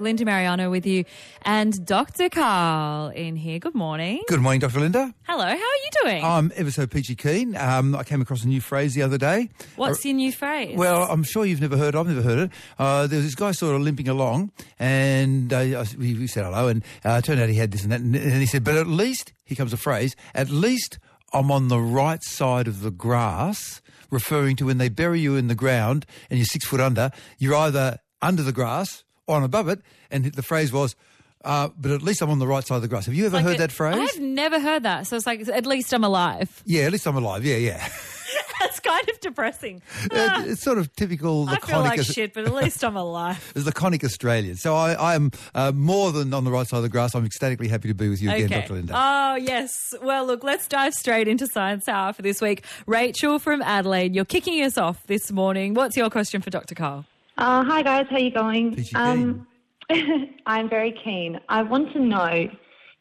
Linda Marigliano with you and Dr. Karl in here. Good morning. Good morning, Dr. Linda. Hello, how are you doing? I'm ever so peachy keen. Um, I came across a new phrase the other day. What's your new phrase? Well, I'm sure you've never heard. I've never heard it. Uh, there was this guy sort of limping along, and uh, we, we said hello, and uh, turned out he had this and that, and, and he said, "But at least," here comes a phrase, "at least I'm on the right side of the grass," referring to when they bury you in the ground and you're six foot under, you're either under the grass on above it, and the phrase was. Uh, but at least I'm on the right side of the grass. Have you ever Like heard it- that phrase? I've never heard that. So it's like, at least I'm alive. Yeah, at least I'm alive. Yeah, yeah. That's kind of depressing. It- it's sort of typical I feel like shit, but at least I'm alive. it's laconic Australian. So I, I am uh, more than on the right side of the grass. I'm ecstatically happy to be with you again, Dr. Linda. Oh, yes. Well, look, let's dive straight into Science Hour for this week. Rachel from Adelaide, you're kicking us off this morning. What's your question for Dr. Karl? Uh, hi guys, how are you going? Um, I'm very keen. I want to know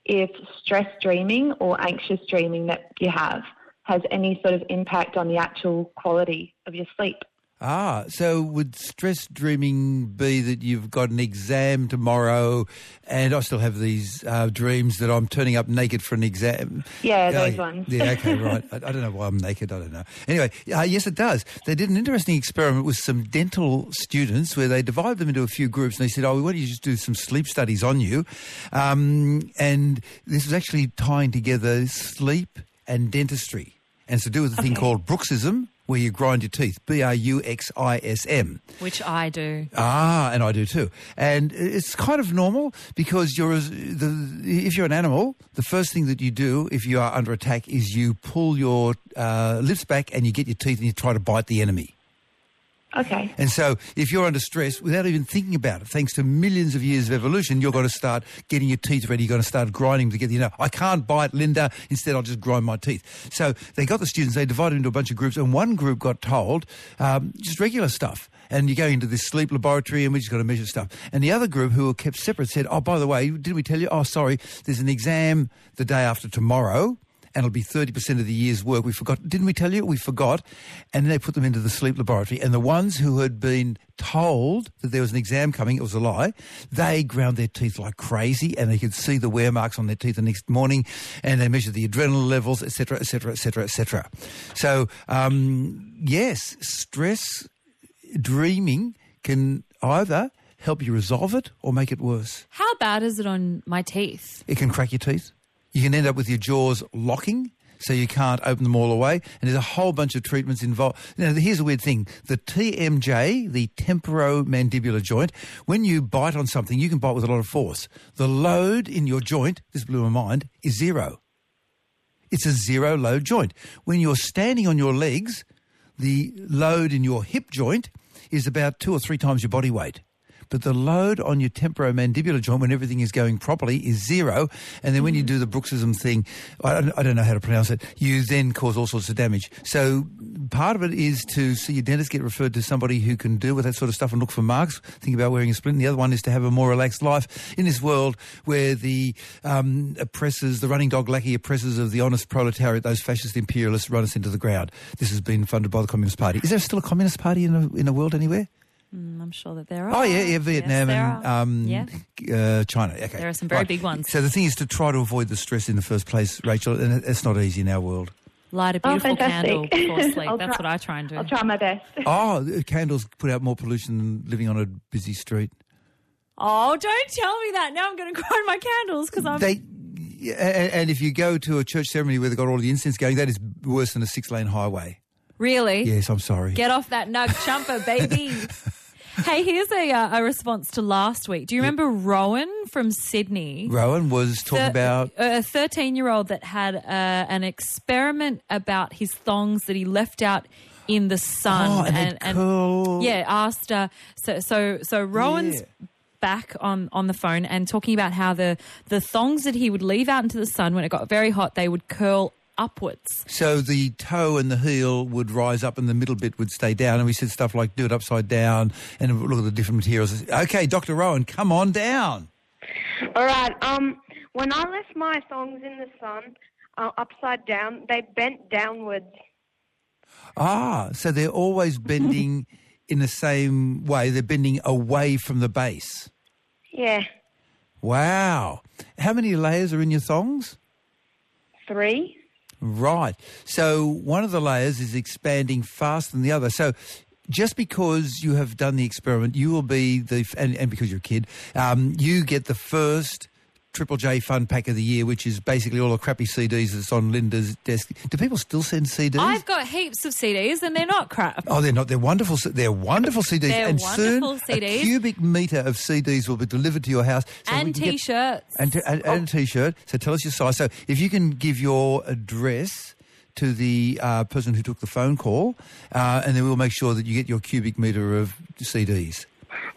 if stress dreaming or anxious dreaming that you have has any sort of impact on the actual quality of your sleep. Ah, so would stress dreaming be that you've got an exam tomorrow and I still have these uh, dreams that I'm turning up naked for an exam? Yeah, Oh, those ones. Yeah, okay, right. I, I don't know why I'm naked. I don't know. Anyway, uh, yes, it does. They did an interesting experiment with some dental students where they divided them into a few groups and they said, oh, why don't you just do some sleep studies on you? Um, and this was actually tying together sleep and dentistry. And it's to do with a thing called bruxism, where you grind your teeth. B-R-U-X-I-S-M. Which I do. Ah, and I do too. And it's kind of normal because you're as- the if you're an animal, the first thing that you do if you are under attack is you pull your uh, lips back and you get your teeth and you try to bite the enemy. Okay. And so, if you're under stress, without even thinking about it, thanks to millions of years of evolution, you're going to start getting your teeth ready. You're going to start grinding together. You know, I can't bite Linda. Instead, I'll just grind my teeth. So they got the students. They divided into a bunch of groups, and one group got told um, just regular stuff. And you go into this sleep laboratory, and we just got to measure stuff. And the other group, who were kept separate, said, "Oh, by the way, did we tell you? Oh, sorry, there's an exam the day after tomorrow." And it'll be 30% of the year's work. We forgot. Didn't we tell you? We forgot. And then they put them into the sleep laboratory. And the ones who had been told that there was an exam coming, it was a lie, they ground their teeth like crazy and they could see the wear marks on their teeth the next morning and they measured the adrenaline levels, etc., etc., etc., etc. So, um, yes, stress dreaming can either help you resolve it or make it worse. How bad is it on my teeth? It can crack your teeth. You can end up with your jaws locking, so you can't open them all away. And there's a whole bunch of treatments involved. Now, here's a weird thing. The TMJ, the temporomandibular joint, when you bite on something, you can bite with a lot of force. The load in your joint, this blew my mind, is zero. It's a zero load joint. When you're standing on your legs, the load in your hip joint is about two or three times your body weight. But the load on your temporomandibular joint when everything is going properly is zero. And then when you do the bruxism thing, I don't, I don't know how to pronounce it, you then cause all sorts of damage. So part of it is to see your dentist get referred to somebody who can deal with that sort of stuff and look for marks. Think about wearing a splint. And the other one is to have a more relaxed life in this world where the um, oppressors, the running dog lackey oppressors of the honest proletariat, those fascist imperialists run us into the ground. This has been funded by the Communist Party. Is there still a Communist Party in the, in the world anywhere? Mm, I'm sure that there are. Oh yeah, yeah, Vietnam Yes, and um, yeah. uh, China. Okay, There are some very big ones. So the thing is to try to avoid the stress in the first place, Rachel, and it's not easy in our world. Light a Oh, beautiful candle before sleep. That's try- what I try and do. I'll try my best. Oh, candles put out more pollution than living on a busy street. Oh, don't tell me that. Now I'm going to grind my candles because I'm. They. And and if you go to a church ceremony where they've got all the incense going, that is worse than a six-lane highway. really? Yes, I'm sorry. Get off that nug chumper, baby. Hey, here's a, uh, a response to last week. Do you remember Rowan from Sydney? Rowan was talking Thir- about a 13 year old that had uh, an experiment about his thongs that he left out in the sun oh, and, they'd curl. yeah asked uh, so so so Rowan's Yeah. back on on the phone and talking about how the the thongs that he would leave out into the sun when it got very hot they would curl upwards So the toe and the heel would rise up and the middle bit would stay down. And we said stuff like do it upside down and look at the different materials. Okay, Dr. Rowan, come on down. All right. Um, when I left my thongs in the sun, uh, upside down, they bent downwards. Ah, so they're always bending in the same way. They're bending away from the base. Yeah. Wow. How many layers are in your thongs? Three. Right. So one of the layers is expanding faster than the other. So just because you have done the experiment, you will be the and, and because you're a kid, um, you get the first Triple J Fun Pack of the year, which is basically all the crappy CDs that's on Linda's desk. Do people still send CDs? I've got heaps of CDs and they're not crap. Oh, they're not. They're wonderful. c- They're wonderful CDs. They're and wonderful soon, CDs. a cubic meter of CDs will be delivered to your house. so and t-shirts. and, t- and, and a T-shirt. So tell us your size. So if you can give your address to the uh, person who took the phone call, uh, and then we'll make sure that you get your cubic meter of CDs.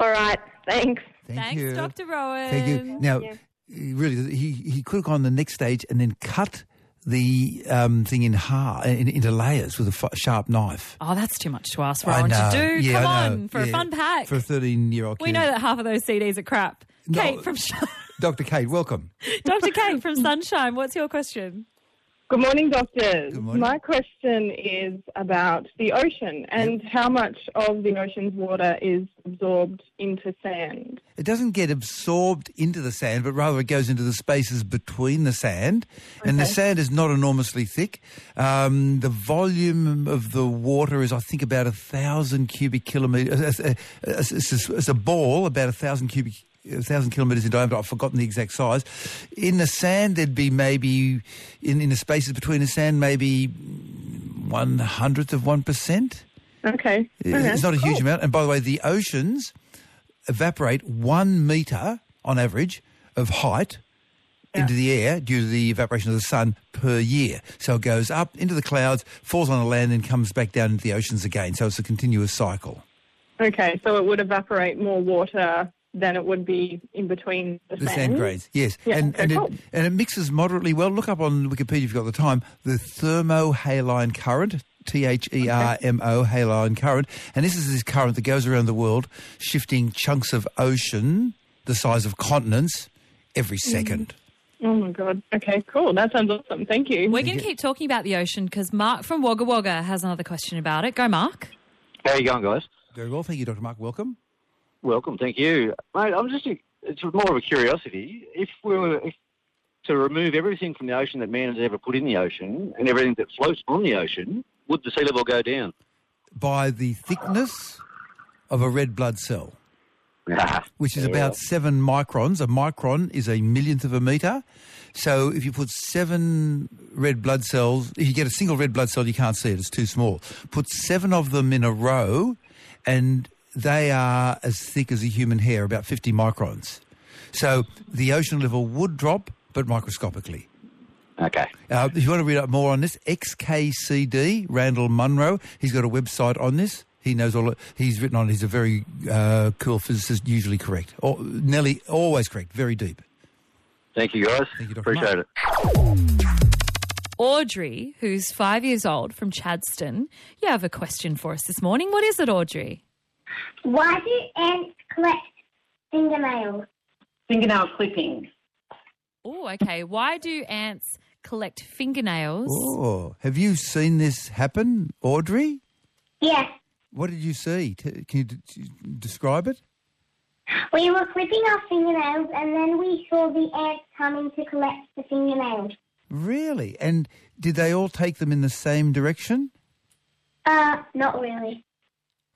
All right. Thanks. Thank Thanks, you. Dr. Rowan. Thank you. Now, Yeah. Really, he, he could have gone the next stage and then cut the um, thing in half, in, into layers with a f- sharp knife. Oh, that's too much to ask for. I know. to do. Yeah, Come I know. on, for a fun pack. For a 13-year-old kid. we know that half of those CDs are crap. No. Kate from Dr. Kate, welcome. Dr. Kate from Sunshine. What's your question? Good morning, doctors. Good morning. My question is about the ocean and how much of the ocean's water is absorbed into sand. It doesn't get absorbed into the sand, but rather it goes into the spaces between the sand. And the sand is not enormously thick. Um, the volume of the water is, I think, about a thousand cubic kilometres. Uh, uh, uh, it's, it's, it's a ball, about a thousand cubic a thousand kilometres in diameter. I've forgotten the exact size. In the sand, there'd be maybe in, in the spaces between the sand, maybe one hundredth of one percent. Okay. okay. It's not a huge Cool. amount. And by the way, the oceans evaporate one metre on average of height into the air due to the evaporation of the sun per year. So it goes up into the clouds, falls on the land, and comes back down into the oceans again. So it's a continuous cycle. Okay, so it would evaporate more water than it would be in between the, The sand grains, yes, Yeah, and okay, and, cool. it, and it mixes moderately well. Look up on Wikipedia if you've got the time. The thermohaline current, T H E R M O, haline current, and this is this current that goes around the world, shifting chunks of ocean the size of continents every Mm-hmm. second. Oh my god. Okay, cool. That sounds awesome. Thank you. We're going to keep talking about the ocean because Mark from Wagga Wagga has another question about it. Go, Mark. How are you going, guys? Very well, thank you, Dr. Mark. Welcome. Welcome, thank you, mate. I'm just it's more of a curiosity. If we were if, to remove everything from the ocean that man has ever put in the ocean and everything that floats on the ocean, would the sea level go down? By the thickness of a red blood cell. which is about seven microns. A micron is a millionth of a metre. So if you put seven red blood cells, if you get a single red blood cell, you can't see it, it's too small. Put seven of them in a row, and they are as thick as a human hair, about 50 microns. So the ocean level would drop, but microscopically. Okay. Uh, if you want to read up more on this, XKCD, Randall Munroe, he's got a website on this. He knows all. He's written on. it. He's a very uh, cool physicist, usually correct, or nearly always correct, very deep. Thank you, guys. Thank you, Dr. Appreciate Mark. it. Audrey, who's five years old from Chadstone, you have a question for us this morning. What is it, Audrey? Why do ants collect fingernails? fingernail clippings. Oh, okay. Why do ants collect fingernails? Oh, have you seen this happen, Audrey? Yes. What did you see? Can you d- d- describe it? We were clipping our fingernails and then we saw the ants coming to collect the fingernails. Really? And did they all take them in the same direction? Uh, not really.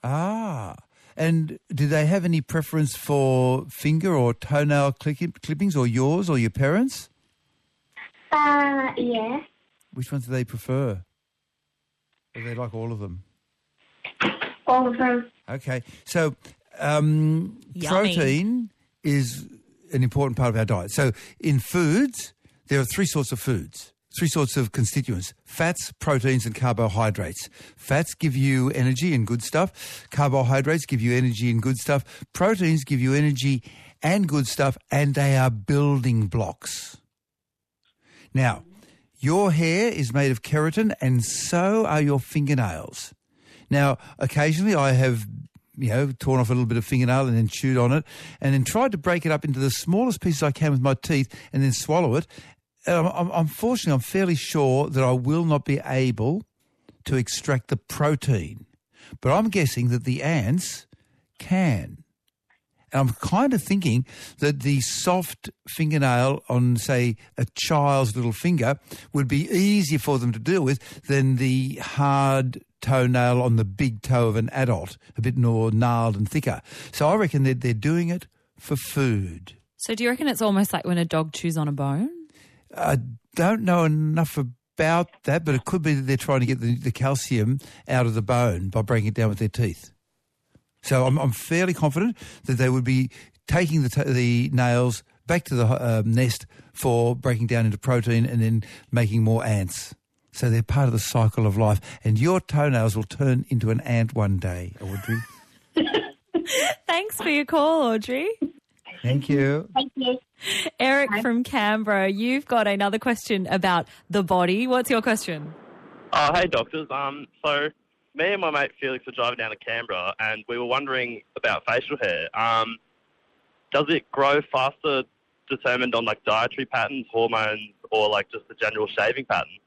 Ah. And do they have any preference for finger or toenail clippings, or yours, or your parents? Uh, yeah. Which ones do they prefer? Or they like all of them? All of them. Okay, so um, protein is an important part of our diet. So in foods, there are three sorts of foods, three sorts of constituents fats, proteins, and carbohydrates. Fats give you energy and good stuff, carbohydrates give you energy and good stuff, proteins give you energy and good stuff, and they are building blocks. Now, your hair is made of keratin, and so are your fingernails. Now, occasionally I have, you know, torn off a little bit of fingernail and then chewed on it, and then tried to break it up into the smallest pieces I can with my teeth, and then swallow it. I'm, I'm, unfortunately, I'm fairly sure that I will not be able to extract the protein, but I'm guessing that the ants can. And I'm kind of thinking that the soft fingernail on, say, a child's little finger would be easier for them to deal with than the hard toenail on the big toe of an adult, a bit more gnarled and thicker. So I reckon that they're doing it for food. So do you reckon it's almost like when a dog chews on a bone? I don't know enough about that, but it could be that they're trying to get the, the calcium out of the bone by breaking it down with their teeth. So I'm, I'm fairly confident that they would be taking the, the nails back to the um, nest for breaking down into protein and then making more ants. So they're part of the cycle of life. And your toenails will turn into an ant one day, Audrey. Thanks for your call, Audrey. Thank you. Thank you. Eric from Canberra, you've got another question about the body. What's your question? Oh, hey, doctors. Um, so me and my mate Felix are driving down to Canberra, and we were wondering about facial hair. Um, does it grow faster, determined on like dietary patterns, hormones, or like just the general shaving pattern?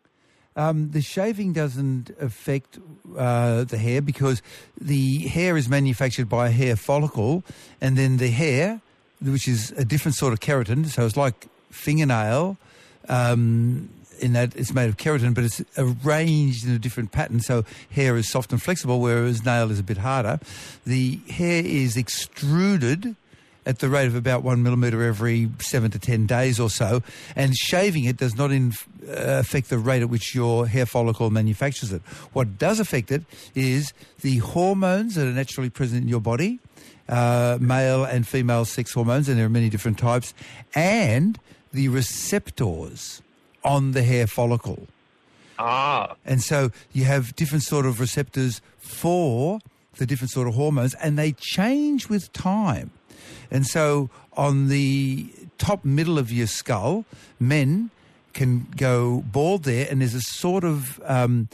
Um, the shaving doesn't affect uh, the hair because the hair is manufactured by a hair follicle, and then the hair, which is a different sort of keratin, so it's like fingernail, um, in that it's made of keratin, but it's arranged in a different pattern. So hair is soft and flexible, whereas nail is a bit harder. The hair is extruded at the rate of about one millimetre every seven to ten days or so, and shaving it does not uh, affect the rate at which your hair follicle manufactures it. What does affect it is the hormones that are naturally present in your body, uh, male and female sex hormones, and there are many different types, and the receptors on the hair follicle. Ah, And so you have different sort of receptors for the different sort of hormones, and they change with time. And so on the top middle of your skull, men can go bald there, and there's a sort of um,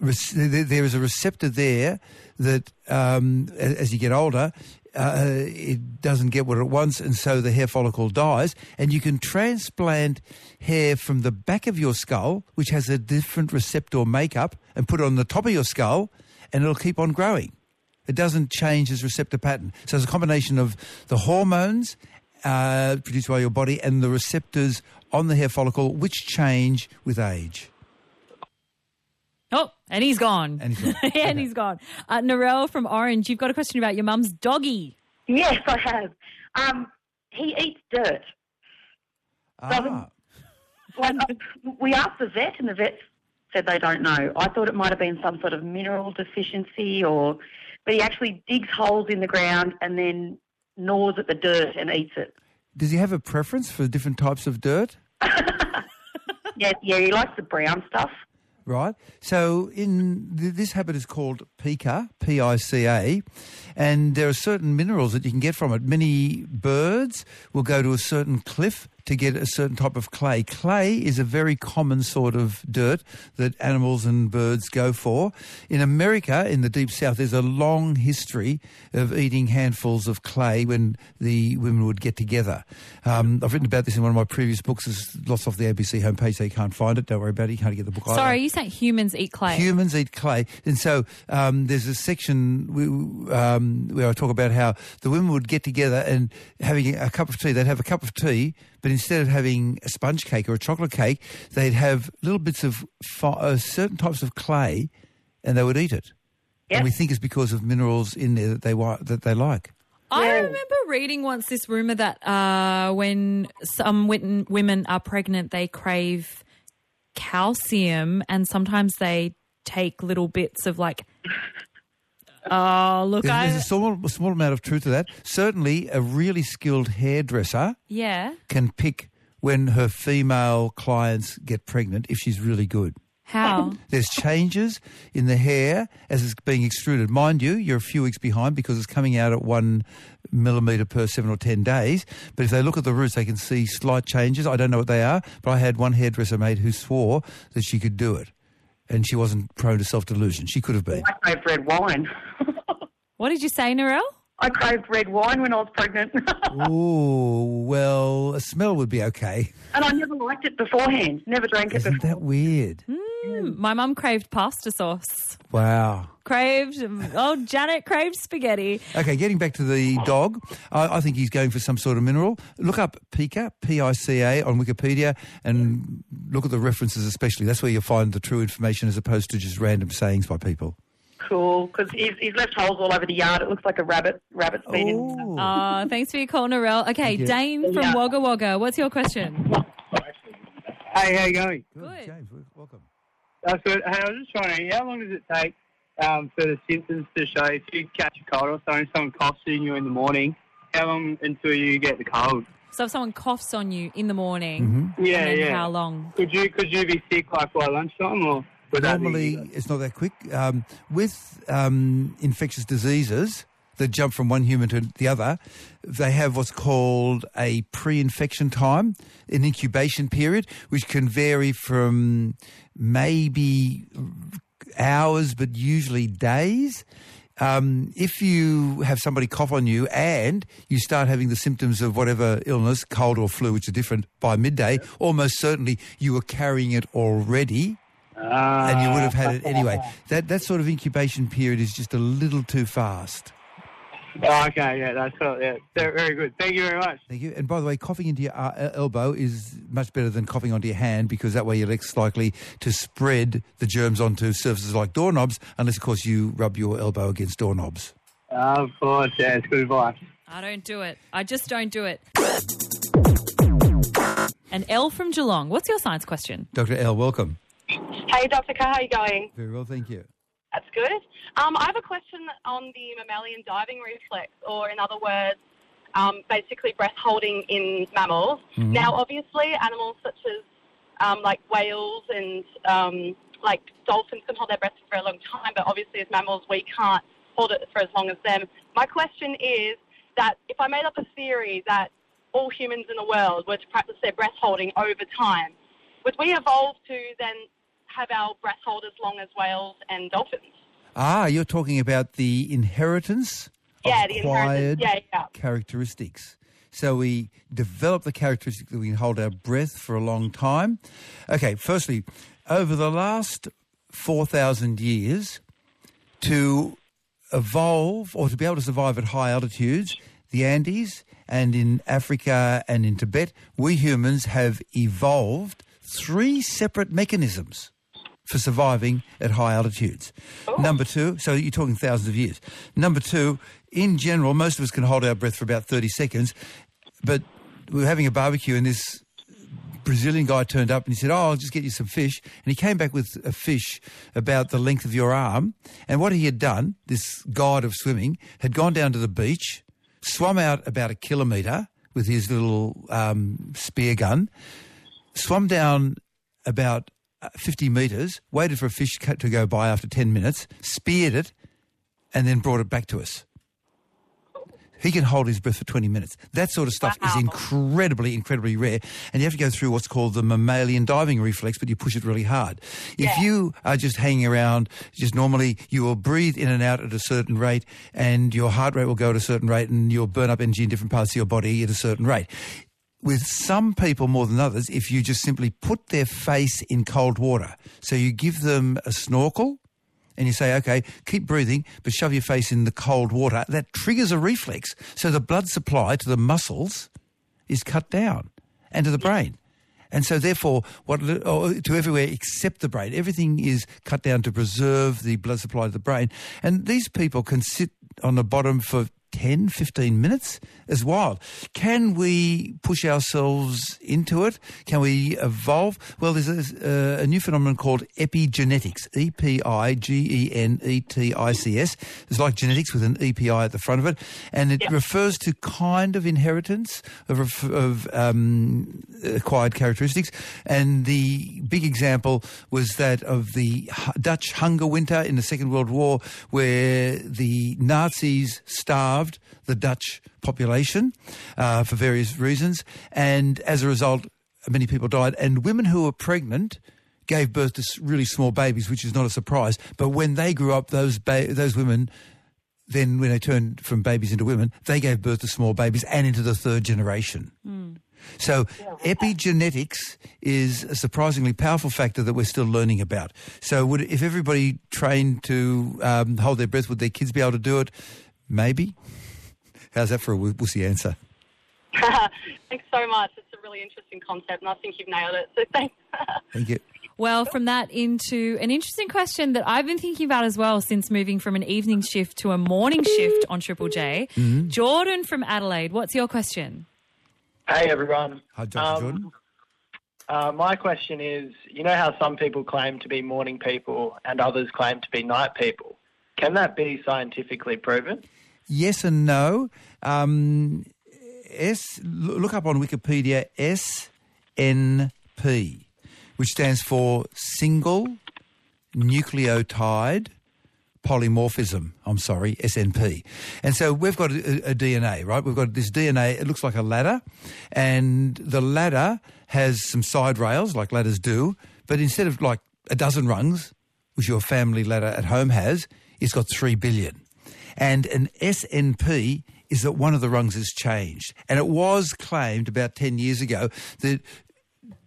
there is a receptor there that um, as you get older, uh, it doesn't get what it wants, and so the hair follicle dies. And you can transplant hair from the back of your skull, which has a different receptor makeup, and put it on the top of your skull, and it'll keep on growing. It doesn't change its receptor pattern. So it's a combination of the hormones uh, produced by your body and the receptors on the hair follicle, which change with age. Oh, and he's gone. And he's gone. and he's gone. Uh, Narelle from Orange, you've got a question about your mum's doggy. Yes, I have. Um, he eats dirt. Ah, Like, uh, we asked the vet, and the vet said they don't know. I thought it might have been some sort of mineral deficiency, or but he actually digs holes in the ground and then gnaws at the dirt and eats it. does he have a preference for different types of dirt? Yeah, yeah, he likes the brown stuff. Right. So in th- this habit is called pica, P-I-C-A, and there are certain minerals that you can get from it. Many birds will go to a certain cliff to get a certain type of clay. Clay is a very common sort of dirt that animals and birds go for. In America, in the deep south, there's a long history of eating handfuls of clay when the women would get together. Um, I've written about this in one of my previous books. It's lost off the ABC homepage, so you can't find it. Don't worry about it. You can't get the book either. Sorry, you say humans eat clay. Humans eat clay, and so um, there's a section we, um, where I talk about how the women would get together and having a cup of tea. They'd have a cup of tea, but instead of having a sponge cake or a chocolate cake, they'd have little bits of fi- uh, certain types of clay, and they would eat it. Yep. And we think it's because of minerals in there that they that they like. I Yeah. remember reading once this rumor that uh, when some wit- women are pregnant, they crave calcium, and sometimes they take little bits of like. Oh, look, There's, I there's a small, a small amount of truth to that. Certainly, a really skilled hairdresser yeah. can pick when her female clients get pregnant if she's really good. How? There's changes in the hair as it's being extruded. Mind you, you're a few weeks behind because it's coming out at one millimetre per seven or ten days. But if they look at the roots, they can see slight changes. I don't know what they are, but I had one hairdresser mate who swore that she could do it. And she wasn't prone to self-delusion. She could have been. I craved red wine. what did you say, Narelle? I craved red wine when I was pregnant, Ooh, well, a smell would be okay. and I never liked it beforehand. Never drank it Isn't before. that weird? Mm, Mm, my mum craved pasta sauce. Wow. Craved, oh, Janet craved spaghetti. Okay, getting back to the dog, I, I think he's going for some sort of mineral. Look up Pica, P-I-C-A, on Wikipedia and look at the references especially. That's where you'll find the true information as opposed to just random sayings by people. Cool, because he's, he's left holes all over the yard. It looks like a rabbit. Rabbit's been in. Oh. Uh, thanks for your call, Narelle. Okay, you. Dane from Yeah. Wagga Wagga, what's your question? Hey, how you going? Good. James, welcome. That's good. Hey, I was just wondering, how long does it take um, for the symptoms to show? If you catch a cold or something, someone coughs in you in the morning, how long until you get the cold? So if someone coughs on you in the morning, Mhm. Yeah, then yeah. how long? Could you could you be sick like by lunchtime or would that be- Normally, it's not that quick. Um, with um, infectious diseases that jump from one human to the other, they have what's called a pre-infection time, an incubation period, which can vary from maybe hours, but usually days. Um, if you have somebody cough on you and you start having the symptoms of whatever illness, cold or flu, which are different, by midday, almost certainly you were carrying it already Ah. and you would have had it anyway. That that sort of incubation period is just a little too fast. Oh, okay, yeah, that's all, yeah, very, very good. Thank you very much. Thank you. And by the way, coughing into your uh, elbow is much better than coughing onto your hand because that way you're less likely to spread the germs onto surfaces like doorknobs, unless of course you rub your elbow against doorknobs. Uh, of course, yeah, it's good advice. I don't do it. I just don't do it. And L from Geelong, what's your science question? Dr. L, welcome. Hey, Dr. K, how are you going? Very well, thank you. That's good. Um, I have a question on the mammalian diving reflex, or in other words, um, basically breath holding in mammals. Mhm. Now, obviously, animals such as um, like whales and um, like dolphins can hold their breath for a long time, but obviously, as mammals, we can't hold it for as long as them. My question is that if I made up a theory that all humans in the world were to practice their breath holding over time, would we evolve to then have our breath hold as long as whales and dolphins? Ah, you're talking about the inheritance Yeah, of the acquired inheritance. Yeah, yeah. characteristics. So we develop the characteristic that we can hold our breath for a long time. Okay, firstly, over the last 4,000 years, to evolve or to be able to survive at high altitudes, the Andes and in Africa and in Tibet, we humans have evolved three separate mechanisms for surviving at high altitudes. Number two, so you're talking thousands of years. Number two, in general, most of us can hold our breath for about 30 seconds, but we were having a barbecue and this Brazilian guy turned up and he said, Oh, I'll just get you some fish. And he came back with a fish about the length of your arm. And what he had done, this god of swimming, had gone down to the beach, swum out about a kilometre with his little um, spear gun, swum down about 50 metres, waited for a fish to go by after 10 minutes, speared it, and then brought it back to us. He can hold his breath for 20 minutes. That sort of stuff is incredibly, incredibly rare. And you have to go through what's called the mammalian diving reflex, but you push it really hard. If you are just hanging around, just normally, you will breathe in and out at a certain rate, and your heart rate will go at a certain rate, and you'll burn up energy in different parts of your body at a certain rate with some people more than others, if you just simply put their face in cold water, so you give them a snorkel and you say, okay, keep breathing, but shove your face in the cold water, that triggers a reflex. So the blood supply to the muscles is cut down and to the brain. And so therefore, what or uh, to everywhere except the brain, everything is cut down to preserve the blood supply to the brain. And these people can sit on the bottom for 10, 15 minutes is wild. Can we push ourselves into it? Can we evolve? Well, there's a, uh, a new phenomenon called epigenetics, E E-P-I-G-E-N-E-T-I-C-S. It's like genetics with an EPI at the front of it. And it refers to kind of inheritance of, of um, acquired characteristics. And the big example was that of the Dutch hunger winter in the Second World War, where the Nazis starved the Dutch population uh, for various reasons. And as a result, many people died. And women who were pregnant gave birth to really small babies, which is not a surprise. But when they grew up, those ba- those women then when they turned from babies into women, they gave birth to small babies and into the third generation. So epigenetics is a surprisingly powerful factor that we're still learning about. So would, if everybody trained to um, hold their breath, would their kids be able to do it? Maybe. How's that for a woo- wussy answer? Thanks so much. It's a really interesting concept, and I think you've nailed it. So thanks. Thank you. Well, from that into an interesting question that I've been thinking about as well since moving from an evening shift to a morning shift on Triple J. Mm-hmm. Jordan from Adelaide, what's your question? Hey everyone. Hi, Dr. Jordan. Uh, my question is, you know how some people claim to be morning people and others claim to be night people? Can that be scientifically proven? Yes and no. Um, S. Look up on Wikipedia SNP, which stands for single nucleotide polymorphism. I'm sorry, SNP. And so we've got a, a DNA, right? We've got this DNA. It looks like a ladder, and the ladder has some side rails, like ladders do. But instead of like a dozen rungs, which your family ladder at home has, it's got three billion. And an SNP is that one of the rungs has changed. And it was claimed about 10 years ago that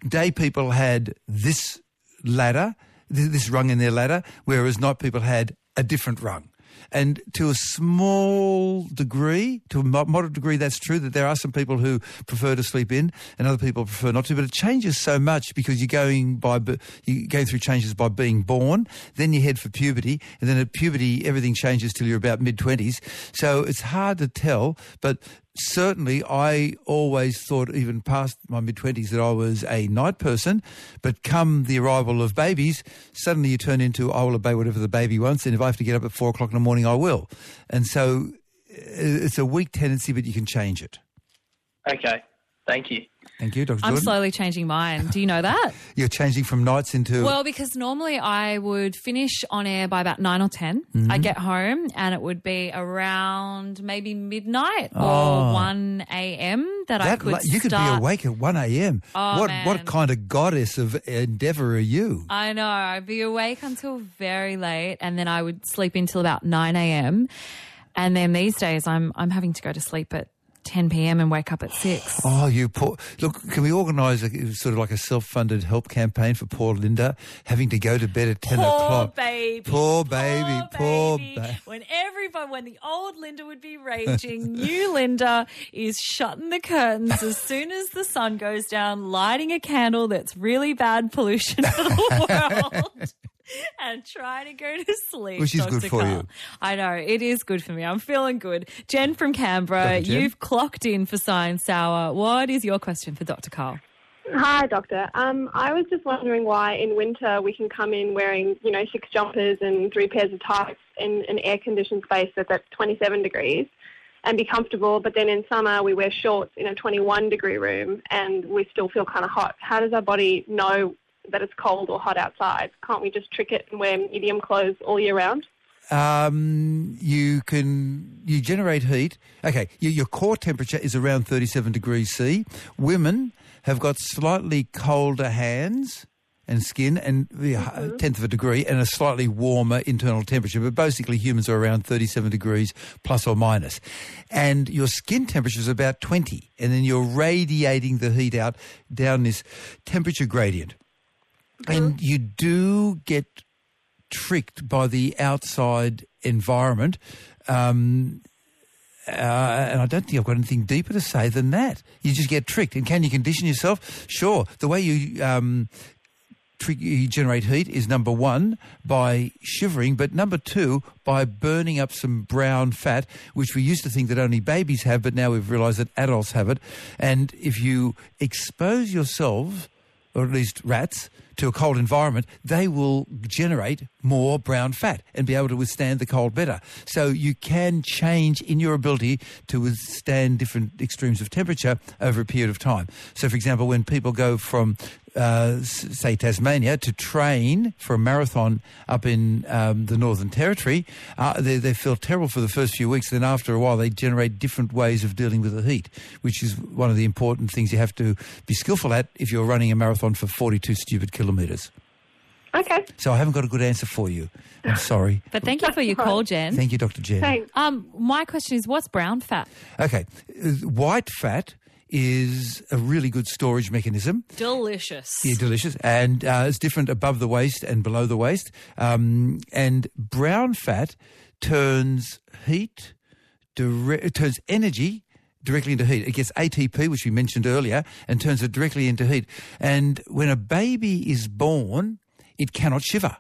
day people had this ladder, this rung in their ladder, whereas night people had a different rung. And to a small degree, to a moderate degree, that's true that there are some people who prefer to sleep in and other people prefer not to. But it changes so much because you're going by you're going through changes by being born, then you head for puberty, and then at puberty everything changes till you're about mid twenties. So it's hard to tell, but certainly I always thought, even past my mid twenties, that I was a night person. But come the arrival of babies, suddenly you turn into I will obey whatever the baby wants, and if I have to get up at four o'clock in the morning, I will. And so uh, it's a weak tendency, but you can change it. Okay, thank you. Thank you, Dr. I'm Jordan. slowly changing mine. Do you know that? You're changing from nights into Well, because normally I would finish on air by about nine or 10 Mhm. I'd get home and it would be around maybe midnight Oh. or one a.m. that, I could la- you could start. be awake at one a.m. Oh, what man. what kind of goddess of endeavour are you? I know. I'd be awake until very late, and then I would sleep until about nine a.m. And then these days, I'm I'm having to go to sleep at ten p.m. and wake up at six. Oh, you poor. Look, can we organise a, sort of like a self-funded help campaign for poor Linda having to go to bed at 10 o'clock? Poor o'clock? baby. Poor baby. Poor baby. When everybody, when the old Linda would be raging, new Linda is shutting the curtains as soon as the sun goes down, lighting a candle that's really bad pollution for the world. And try to go to sleep. Which is Dr. good for Karl. you. I know, it is good for me. I'm feeling good. Jen from Canberra, Jen. you've clocked in for Science Hour. What is your question for Dr. Karl? Hi, doctor. Um, I was just wondering why in winter we can come in wearing, you know, six jumpers and three pairs of tights in an air-conditioned space that's at 27 degrees and be comfortable, but then in summer we wear shorts in a 21 degree room and we still feel kind of hot. How does our body know that it's cold or hot outside? Can't we just trick it and wear medium clothes all year round? Um, you can you generate heat. Okay, your, your core temperature is around 37 degrees C. Women have got slightly colder hands and skin and the a tenth of a degree and a slightly warmer internal temperature. But basically, humans are around 37 degrees plus or minus. And your skin temperature is about 20. And then you're radiating the heat out down this temperature gradient. And you do get tricked by the outside environment. Um, uh, and I don't think I've got anything deeper to say than that. You just get tricked. And can you condition yourself? Sure. The way you um, you generate heat is number one by shivering, but number two by burning up some brown fat, which we used to think that only babies have, but now we've realised that adults have it. And if you expose yourself, or at least rats, to a cold environment, they will generate more brown fat and be able to withstand the cold better. So you can change in your ability to withstand different extremes of temperature over a period of time. So, for example, when people go from uh, say Tasmania to train for a marathon up in um, the Northern Territory, uh, they, they feel terrible for the first few weeks. Then after a while, they generate different ways of dealing with the heat, which is one of the important things you have to be skillful at if you're running a marathon for 42 stupid kilometres. Okay. So I haven't got a good answer for you. I'm sorry. But thank you for your call, Jen. Thank you, Dr. Jen. Um, my question is, what's brown fat? Okay, uh, white fat is a really good storage mechanism. Delicious. Yeah, delicious. And uh, it's different above the waist and below the waist. Um, and brown fat turns heat, turns energy directly into heat. It gets ATP, which we mentioned earlier, and turns it directly into heat. And when a baby is born, it cannot shiver.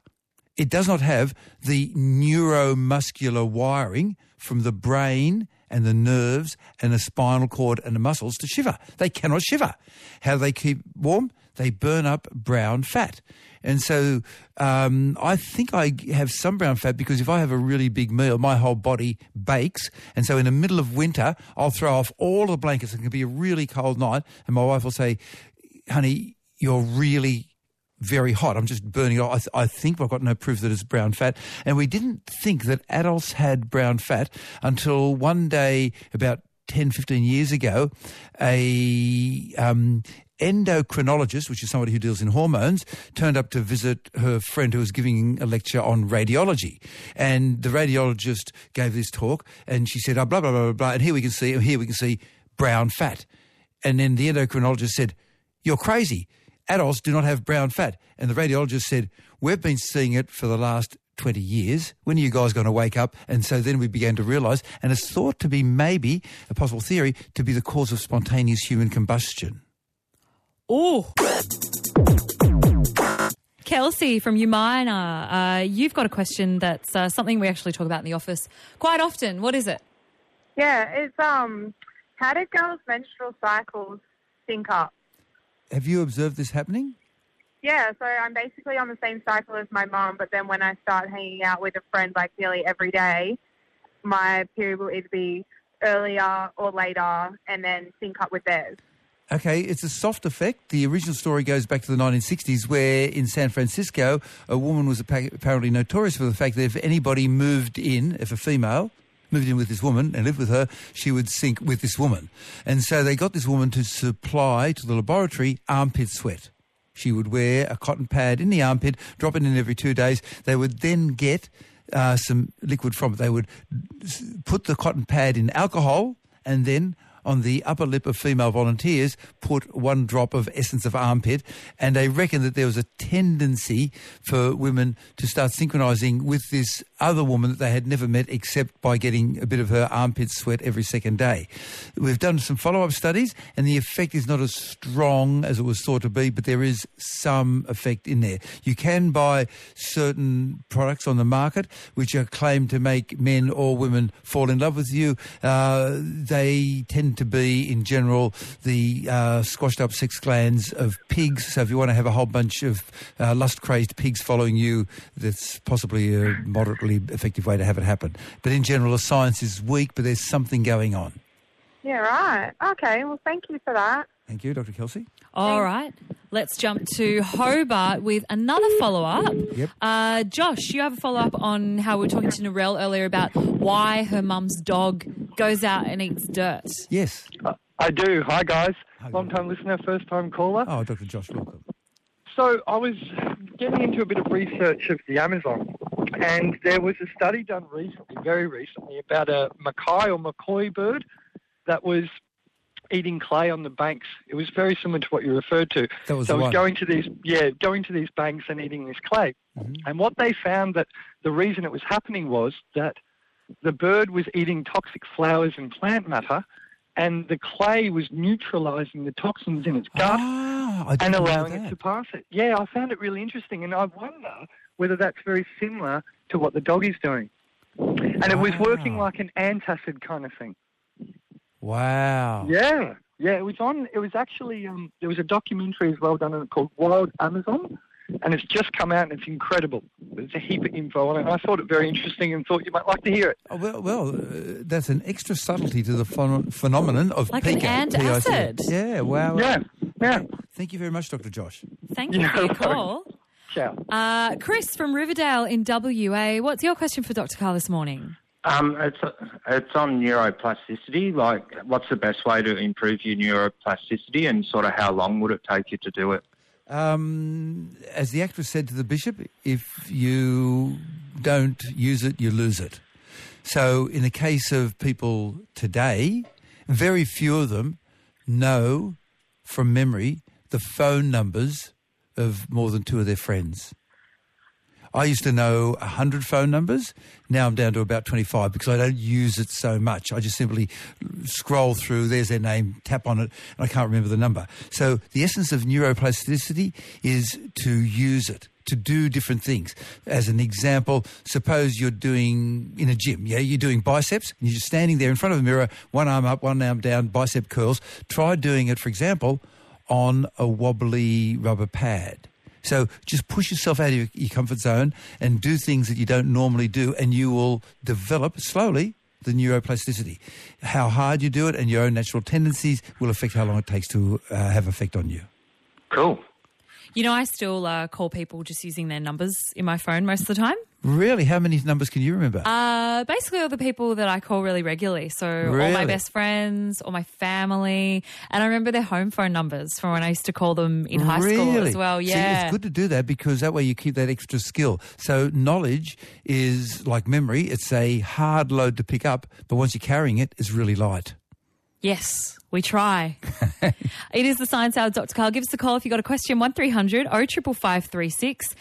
It does not have the neuromuscular wiring from the brain and the nerves and the spinal cord and the muscles to shiver. They cannot shiver. How do they keep warm? They burn up brown fat. And so um, I think I have some brown fat because if I have a really big meal, my whole body bakes. And so in the middle of winter, I'll throw off all the blankets. It can be a really cold night. And my wife will say, honey, you're really very hot. I'm just burning off. I, th I think I've got no proof that it's brown fat. And we didn't think that adults had brown fat until one day about 10, 15 years ago, a um, endocrinologist, which is somebody who deals in hormones, turned up to visit her friend who was giving a lecture on radiology. And the radiologist gave this talk, and she said, oh, blah, blah, blah, blah, blah, and here we can see, here we can see brown fat. And then the endocrinologist said, you're crazy. Adults do not have brown fat. And the radiologist said, we've been seeing it for the last 20 years. When are you guys going to wake up? And so then we began to realise, and it's thought to be maybe, a possible theory, to be the cause of spontaneous human combustion. Oh. Kelsey from Umina, uh, you've got a question that's uh, something we actually talk about in the office quite often. What is it? Yeah, it's um, how do girls' menstrual cycles sync up? Have you observed this happening? Yeah, so I'm basically on the same cycle as my mom, but then when I start hanging out with a friend like nearly every day, my period will either be earlier or later and then sync up with theirs. Okay, it's a soft effect. The original story goes back to the 1960s where in San Francisco, a woman was apparently notorious for the fact that if anybody moved in, if a female moved in with this woman and lived with her, she would sync with this woman. And so they got this woman to supply to the laboratory armpit sweat. She would wear a cotton pad in the armpit, drop it in every two days. They would then get uh, some liquid from it. They would put the cotton pad in alcohol and then on the upper lip of female volunteers put one drop of essence of armpit and they reckon that there was a tendency for women to start synchronizing with this other woman that they had never met except by getting a bit of her armpit sweat every second day. We've done some follow-up studies and the effect is not as strong as it was thought to be, but there is some effect in there. You can buy certain products on the market which are claimed to make men or women fall in love with you. Uh, they tend to be, in general, the uh, squashed up sex glands of pigs. So if you want to have a whole bunch of uh, lust-crazed pigs following you, that's possibly a moderately effective way to have it happen. But in general, the science is weak, but there's something going on. Yeah, right. Okay, well, thank you for that. Thank you, Dr. Kelsey. All right. Let's jump to Hobart with another follow up. Yep. Uh, Josh, you have a follow up on how we were talking to Narelle earlier about why her mum's dog goes out and eats dirt. Yes. I do. Hi, guys. Long time listener, first time caller. Oh, Dr. Josh, welcome. So I was getting into a bit of research of the Amazon, and there was a study done recently, very recently, about a macaw or McCoy bird that was eating clay on the banks. It was very similar to what you referred to. That was so it was going to these, yeah, going to these banks and eating this clay. Mm-hmm. And what they found that the reason it was happening was that the bird was eating toxic flowers and plant matter, and the clay was neutralizing the toxins in its gut Ah, I and allowing it to pass it. Yeah, I found it really interesting, and I wonder whether that's very similar to what the dog is doing. And it was working like an antacid kind of thing. Wow. Yeah, yeah. It was on. It was actually um, there was a documentary as well done called Wild Amazon, and it's just come out and it's incredible. There's a heap of info on it. And I thought it very interesting and thought you might like to hear it. Oh, well, well uh, that's an extra subtlety to the phen- phenomenon of Like an pica, antacid. Yeah, wow. Yeah, yeah. Thank you very much, Dr. Josh. Thank you for your call. Ciao. Uh, Chris from Riverdale in WA. What's your question for Dr. Karl this morning? Um, it's it's on neuroplasticity. Like, what's the best way to improve your neuroplasticity, and sort of how long would it take you to do it? Um, as the actress said to the bishop, if you don't use it, you lose it. So in the case of people today, very few of them know from memory the phone numbers of more than two of their friends. I used to know 100 phone numbers. Now I'm down to about 25 because I don't use it so much. I just simply scroll through, there's their name, tap on it, and I can't remember the number. So the essence of neuroplasticity is to use it to do different things. As an example, suppose you're doing in a gym, yeah, you're doing biceps, and you're just standing there in front of a mirror, one arm up, one arm down, bicep curls. Try doing it, for example, on a wobbly rubber pad. So just push yourself out of your, your comfort zone and do things that you don't normally do, and you will develop slowly the neuroplasticity. How hard you do it and your own natural tendencies will affect how long it takes to uh, have effect on you. Cool. You know, I still uh, call people just using their numbers in my phone most of the time. Really? How many numbers can you remember? Uh, basically, all the people that I call really regularly. So, all my best friends, all my family. And I remember their home phone numbers from when I used to call them in high school as well. See, Yeah. it's good to do that because that way you keep that extra skill. So knowledge is like memory. It's a hard load to pick up, but once you're carrying it, it's really light. Yes, we try. it is the Science Hour, Dr. Karl. Give us a call if you've got a question, 1300 055536.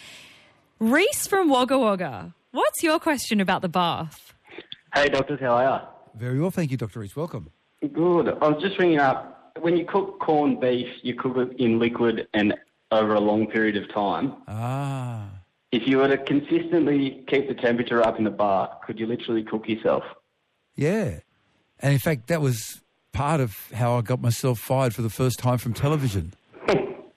Reese from Wagga Wagga, what's your question about the bath? Hey, doctors, how are Very well, thank you, Dr. Reese. Welcome. Good. I was just ringing up. When you cook corned beef, you cook it in liquid and over a long period of time. Ah. If you were to consistently keep the temperature up in the bath, could you literally cook yourself? Yeah. And in fact, that was part of how I got myself fired for the first time from television.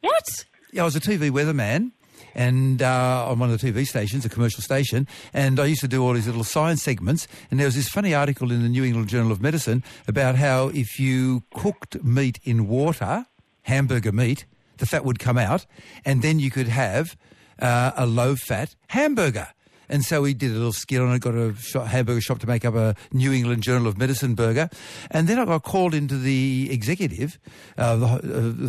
what? Yeah, I was a TV weatherman and uh, on one of the TV stations, a commercial station, and I used to do all these little science segments. And there was this funny article in the New England Journal of Medicine about how if you cooked meat in water, hamburger meat, the fat would come out, and then you could have uh, a low-fat hamburger. And so we did a little skit on it, got a shop, hamburger shop to make up a New England Journal of Medicine burger. And then I got called into the executive uh, the, uh,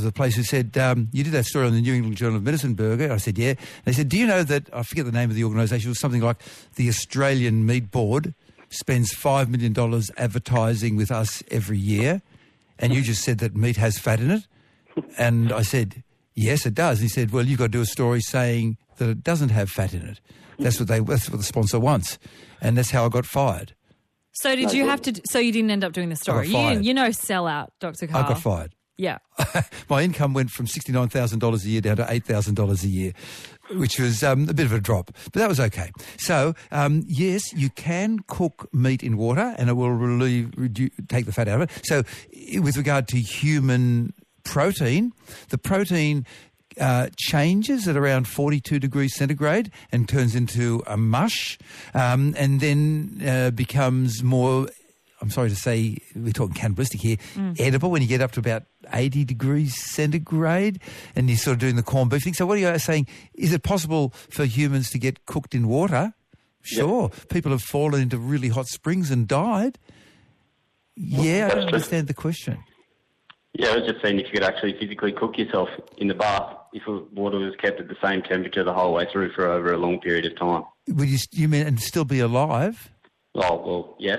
the place who said, um, you did that story on the New England Journal of Medicine burger? And I said, yeah. And they said, do you know that, I forget the name of the organisation, it was something like the Australian Meat Board spends $5 million advertising with us every year. And you just said that meat has fat in it. And I said, yes, it does. He said, well, you've got to do a story saying that it doesn't have fat in it. That's what they. That's what the sponsor wants, and that's how I got fired. So did you have to? So you didn't end up doing the story. You, you know, sell out, Dr. Karl. I got fired. Yeah. My income went from sixty nine thousand dollars a year down to eight thousand dollars a year, which was um, a bit of a drop, but that was okay. So um, yes, you can cook meat in water, and it will relieve, take the fat out of it. So with regard to human protein, the protein. Uh, changes at around 42 degrees centigrade and turns into a mush um, and then uh, becomes more I'm sorry to say, we're talking cannibalistic here, Mm. edible when you get up to about 80 degrees centigrade and you're sort of doing the corned beef thing. So what are you saying? Is it possible for humans to get cooked in water? Sure. People have fallen into really hot springs and died. Yeah, I don't understand the question. Yeah, I was just saying if you could actually physically cook yourself in the bath if the water was kept at the same temperature the whole way through for over a long period of time. Would you, you mean and still be alive? Oh, well, yeah.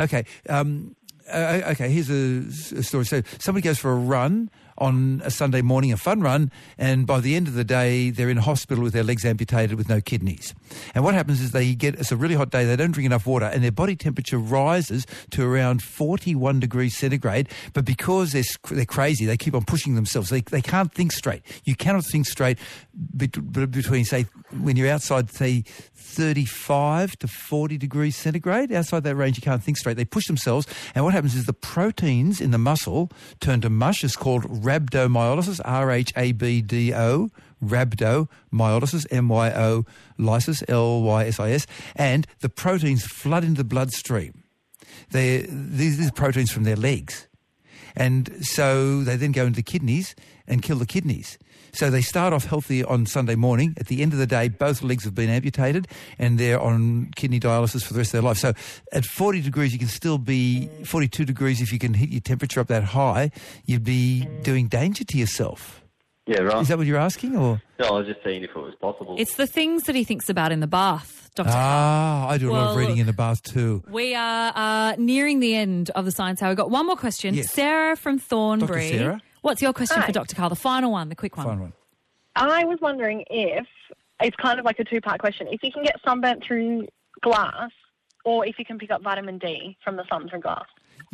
Okay. Um, uh, okay, here's a story. So somebody goes for a run on a Sunday morning, a fun run, and by the end of the day, they're in a hospital with their legs amputated with no kidneys. And what happens is they get, it's a really hot day, they don't drink enough water, and their body temperature rises to around 41 degrees centigrade, but because they're, they're crazy, they keep on pushing themselves. They, they can't think straight. You cannot think straight bet- bet- between, say, when you're outside, say, 35 to 40 degrees centigrade. Outside that range, you can't think straight. They push themselves, and what happens is the proteins in the muscle turn to mush. It's called rhabdomyolysis, R-H-A-B-D-O, rhabdomyolysis, M-Y-O, lysis, L-Y-S-I-S, and the proteins flood into the bloodstream. They, these, these are proteins from their legs. And so they then go into the kidneys and kill the kidneys. So they start off healthy on Sunday morning. At the end of the day, both legs have been amputated and they're on kidney dialysis for the rest of their life. So at 40 degrees, you can still be 42 degrees. If you can hit your temperature up that high, you'd be doing danger to yourself. Yeah, right. Is that what you're asking, or? No, I was just seeing if it was possible. It's the things that he thinks about in the bath, Dr. Ah, I do a lot of Well, reading in the bath too. We are uh, nearing the end of the science hour. We've got one more question. Yes. Sarah from Thornbury. Dr. Sarah? What's your question Hi. for Dr. Karl? The final one, the quick one. Fine one. I was wondering if it's kind of like a two-part question. If you can get sunburnt through glass, or if you can pick up vitamin D from the sun through glass.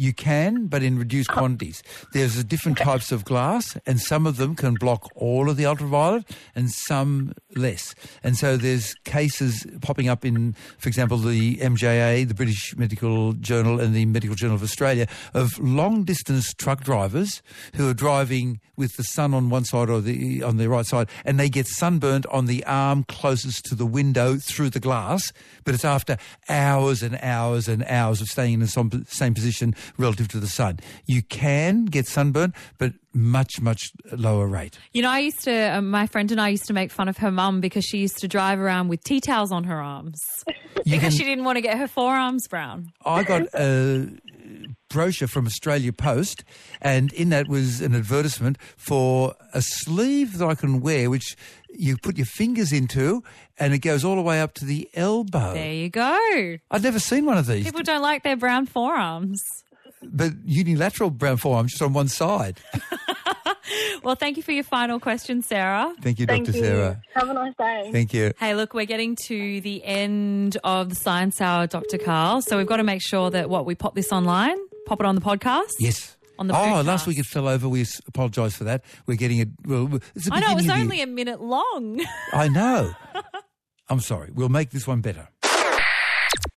You can, but in reduced oh. quantities. There's different types of glass, and some of them can block all of the ultraviolet, and some less. And so there's cases popping up in, for example, the MJA, the British Medical Journal, and the Medical Journal of Australia, of long-distance truck drivers who are driving with the sun on one side or the on the right side, and they get sunburnt on the arm closest to the window through the glass. But it's after hours and hours and hours of staying in the same position relative to the sun. You can get sunburn, but much much lower rate. You know, I used to, uh, my friend and I used to make fun of her mum because she used to drive around with tea towels on her arms because can- she didn't want to get her forearms brown. I got a brochure from Australia Post, and in that was an advertisement for a sleeve that I can wear, which you put your fingers into, and it goes all the way up to the elbow. There you go. I'd never seen one of these, People don't like their brown forearms. But unilateral brown forearm just on one side. Well, thank you for your final question, Sarah. Thank you, Dr. Sarah. Have a nice day. Thank you. Hey, look, we're getting to the end of the Science Hour, Dr. Karl. So we've got to make sure that what we pop this online, pop it on the podcast. Yes. On the oh, podcast. last week it fell over. We apologise for that. We're getting it. Well, it's the I know it was beginning of the- only a minute long. I know. I'm sorry. We'll make this one better.